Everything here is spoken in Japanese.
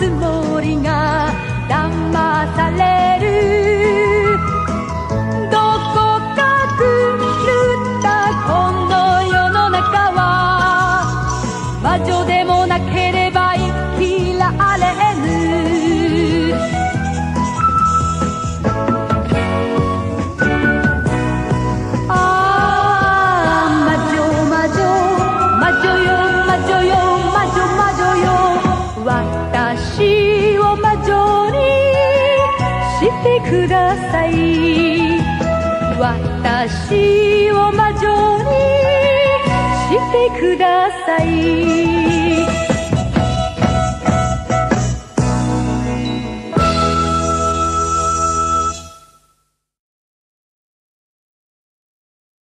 つもりが騙される。どこか狂ったこの世の中は魔女でを魔女にしてください。私を魔女にしてください。